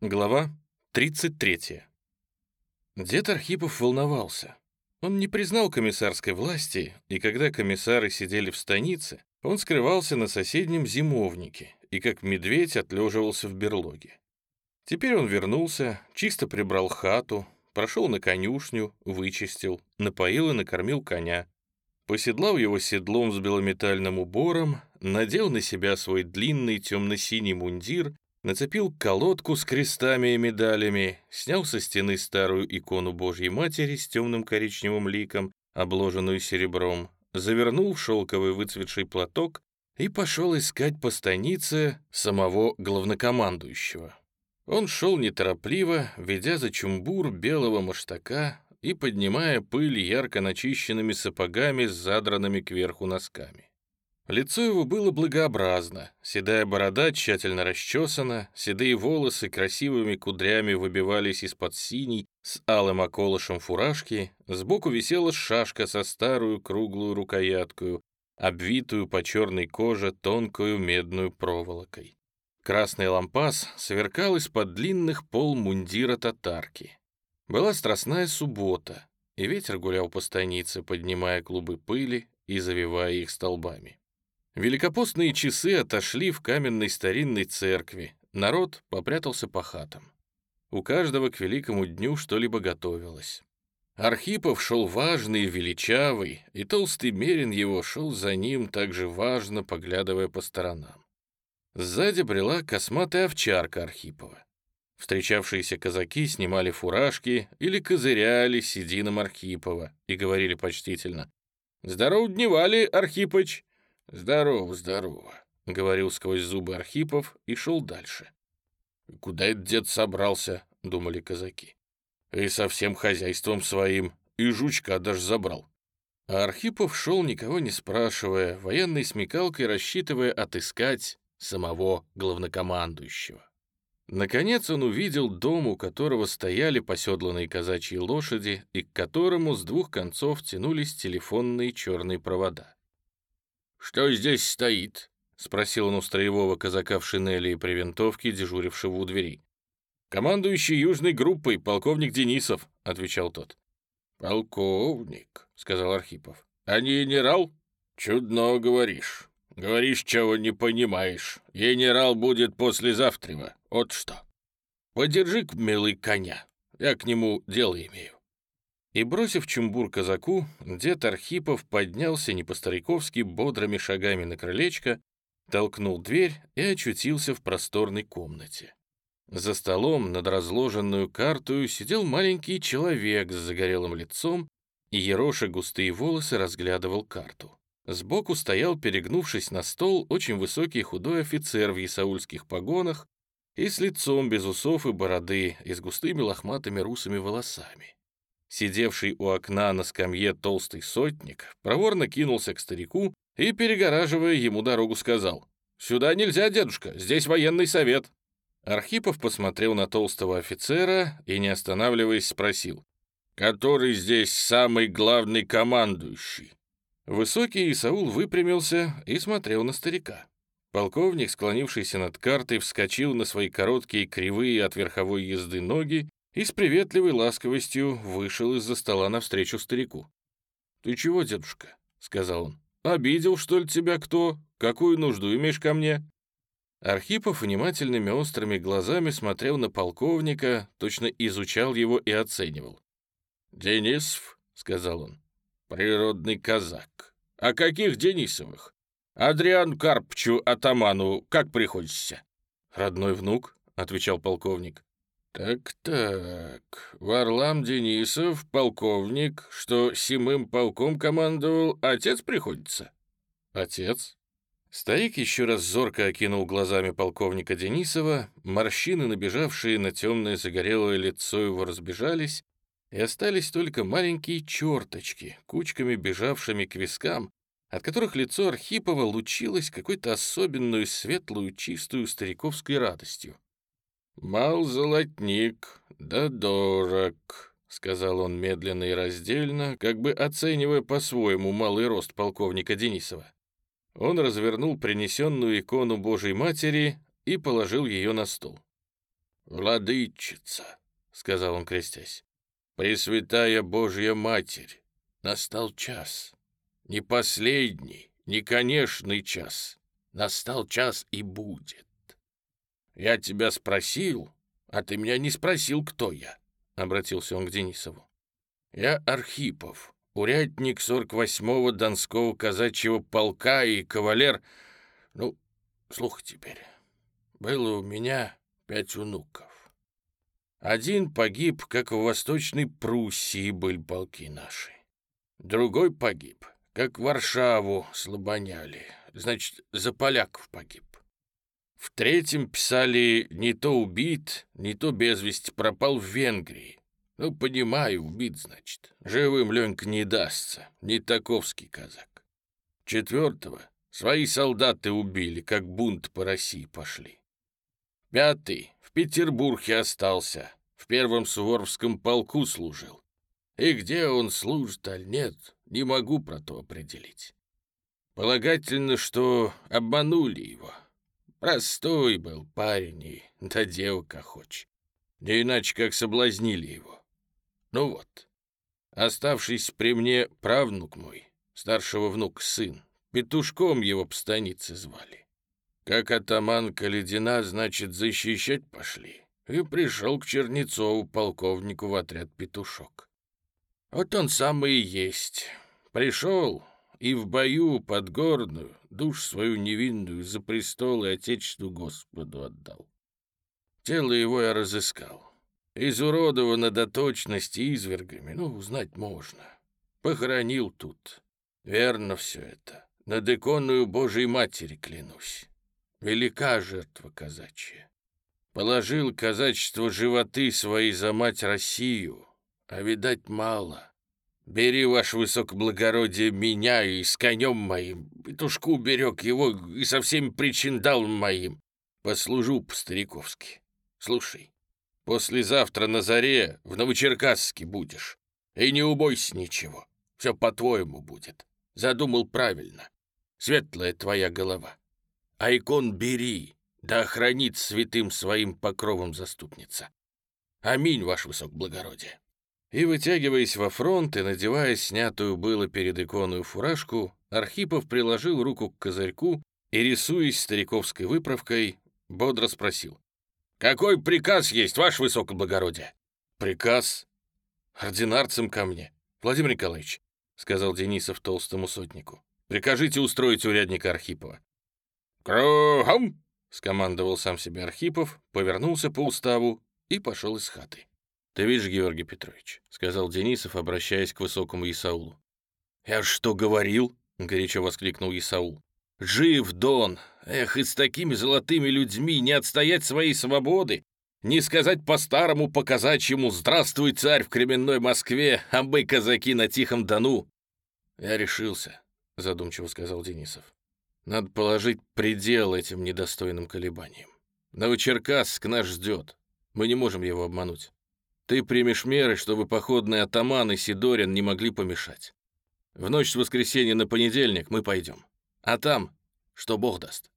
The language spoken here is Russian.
Глава 33. Дед Архипов волновался. Он не признал комиссарской власти, и когда комиссары сидели в станице, он скрывался на соседнем зимовнике и как медведь отлеживался в берлоге. Теперь он вернулся, чисто прибрал хату, прошел на конюшню, вычистил, напоил и накормил коня, поседлал его седлом с белометальным убором, надел на себя свой длинный темно-синий мундир нацепил колодку с крестами и медалями, снял со стены старую икону Божьей Матери с темным коричневым ликом, обложенную серебром, завернул в шелковый выцветший платок и пошел искать по станице самого главнокомандующего. Он шел неторопливо, ведя за чумбур белого маштака и поднимая пыль ярко начищенными сапогами с задранными кверху носками. Лицо его было благообразно, седая борода тщательно расчесана, седые волосы красивыми кудрями выбивались из-под синей с алым околышем фуражки, сбоку висела шашка со старую круглую рукояткою, обвитую по черной коже тонкую медную проволокой. Красный лампас сверкал из-под длинных пол мундира татарки. Была страстная суббота, и ветер гулял по станице, поднимая клубы пыли и завивая их столбами. Великопостные часы отошли в каменной старинной церкви. Народ попрятался по хатам. У каждого к великому дню что-либо готовилось. Архипов шел важный и величавый, и толстый мерин его шел за ним также важно, поглядывая по сторонам. Сзади брела косматая овчарка Архипова. Встречавшиеся казаки снимали фуражки или козыряли седином Архипова и говорили почтительно «Здоров дневали, Архипыч!» «Здорово, здорово», — говорил сквозь зубы Архипов и шел дальше. «Куда этот дед собрался?» — думали казаки. «И со всем хозяйством своим, и жучка даже забрал». А Архипов шел, никого не спрашивая, военной смекалкой рассчитывая отыскать самого главнокомандующего. Наконец он увидел дом, у которого стояли поседланные казачьи лошади и к которому с двух концов тянулись телефонные черные провода. «Что здесь стоит?» — спросил он у строевого казака в шинели и при винтовке, дежурившего у дверей. «Командующий южной группой, полковник Денисов», — отвечал тот. «Полковник», — сказал Архипов. «А не генерал?» «Чудно говоришь. Говоришь, чего не понимаешь. Генерал будет послезавтра. Вот что. Подержи-ка, милый, коня. Я к нему дело имею». И, бросив чумбур казаку, дед Архипов поднялся не по-стариковски бодрыми шагами на крылечко, толкнул дверь и очутился в просторной комнате. За столом над разложенную карту сидел маленький человек с загорелым лицом и, ероша густые волосы, разглядывал карту. Сбоку стоял, перегнувшись на стол, очень высокий худой офицер в исаульских погонах и с лицом без усов и бороды и с густыми лохматыми русыми волосами. Сидевший у окна на скамье толстый сотник проворно кинулся к старику и, перегораживая ему дорогу, сказал, «Сюда нельзя, дедушка, здесь военный совет». Архипов посмотрел на толстого офицера и, не останавливаясь, спросил, «Который здесь самый главный командующий?» Высокий Исаул выпрямился и смотрел на старика. Полковник, склонившийся над картой, вскочил на свои короткие, кривые от верховой езды ноги и с приветливой ласковостью вышел из-за стола навстречу старику. «Ты чего, дедушка?» — сказал он. «Обидел, что ли, тебя кто? Какую нужду имеешь ко мне?» Архипов внимательными острыми глазами смотрел на полковника, точно изучал его и оценивал. «Денисов», — сказал он, — «природный казак. А каких Денисовых? Адриан Карпчу атаману как приходишься?» «Родной внук», — отвечал полковник. «Так-так, Варлам Денисов, полковник, что семым полком командовал, отец приходится?» «Отец?» Старик еще раз зорко окинул глазами полковника Денисова, морщины, набежавшие на темное загорелое лицо его, разбежались, и остались только маленькие черточки, кучками бежавшими к вискам, от которых лицо Архипова лучилось какой-то особенную светлую, чистую стариковской радостью. «Мал золотник, да дорог», — сказал он медленно и раздельно, как бы оценивая по-своему малый рост полковника Денисова. Он развернул принесенную икону Божьей Матери и положил ее на стол. «Владычица», — сказал он, крестясь, — «Пресвятая Божья Матерь, настал час, не последний, не конечный час, настал час и будет. Я тебя спросил, а ты меня не спросил, кто я», — обратился он к Денисову. «Я Архипов, урядник 48-го Донского казачьего полка и кавалер... Ну, слухай теперь, было у меня пять внуков. Один погиб, как в Восточной Пруссии были полки наши. Другой погиб, как Варшаву слабоняли, значит, за поляков погиб. В третьем писали «не то убит, не то без вести пропал в Венгрии». Ну, понимаю, убит, значит. Живым Ленька не дастся, не таковский казак. Четвертого свои солдаты убили, как бунт по России пошли. Пятый в Петербурге остался, в первом Суворовском полку служил. И где он служит, аль нет, не могу про то определить. Полагательно, что обманули его. Простой был парень и да девка хочет. Не иначе, как соблазнили его. Ну вот, оставшийся при мне правнук мой, старшего внука сын, петушком его по станице звали. Как атаман Каледина, значит, защищать пошли. И пришел к Чернецову, полковнику, в отряд петушок. Вот он самый и есть. Пришел и в бою подгорную душ свою невинную за престол и отечеству Господу отдал. Тело его я разыскал. Изуродовано до точности извергами, ну, узнать можно. Похоронил тут. Верно все это. Над иконную Божьей Матери клянусь. Велика жертва казачья. Положил казачество животы свои за мать Россию, а, видать, мало. Бери, ваше высокоблагородие, меня и с конем моим, петушку берег его и со всеми причиндалом моим. Послужу по-стариковски. Слушай, послезавтра на заре в Новочеркасске будешь, и не убойся ничего, все по-твоему будет. Задумал правильно. Светлая твоя голова. А икон бери, да охранит святым своим покровом заступница. Аминь, ваше высокоблагородие». И, вытягиваясь во фронт и надевая снятую было перед иконой фуражку, Архипов приложил руку к козырьку и, рисуясь стариковской выправкой, бодро спросил. «Какой приказ есть, ваше высокоблагородие?» «Приказ? Ординарцем ко мне, Владимир Николаевич», — сказал Денисов толстому сотнику. «Прикажите устроить урядника Архипова. «Кругом!» — скомандовал сам себе Архипов, повернулся по уставу и пошел из хаты. «Ты видишь, Георгий Петрович», — сказал Денисов, обращаясь к высокому Исаулу. «Я что говорил?» — горячо воскликнул Исаул. «Жив Дон! Эх, и с такими золотыми людьми не отстоять своей свободы, не сказать по-старому, по-казачьему «Здравствуй, царь в кременной Москве, а мы, казаки, на Тихом Дону!» «Я решился», — задумчиво сказал Денисов. Надо положить предел этим недостойным колебаниям. Новочеркасск наш ждет. Мы не можем его обмануть. Ты примешь меры, чтобы походные атаман и Сидорин не могли помешать. В ночь с воскресенья на понедельник мы пойдем. А там, что Бог даст.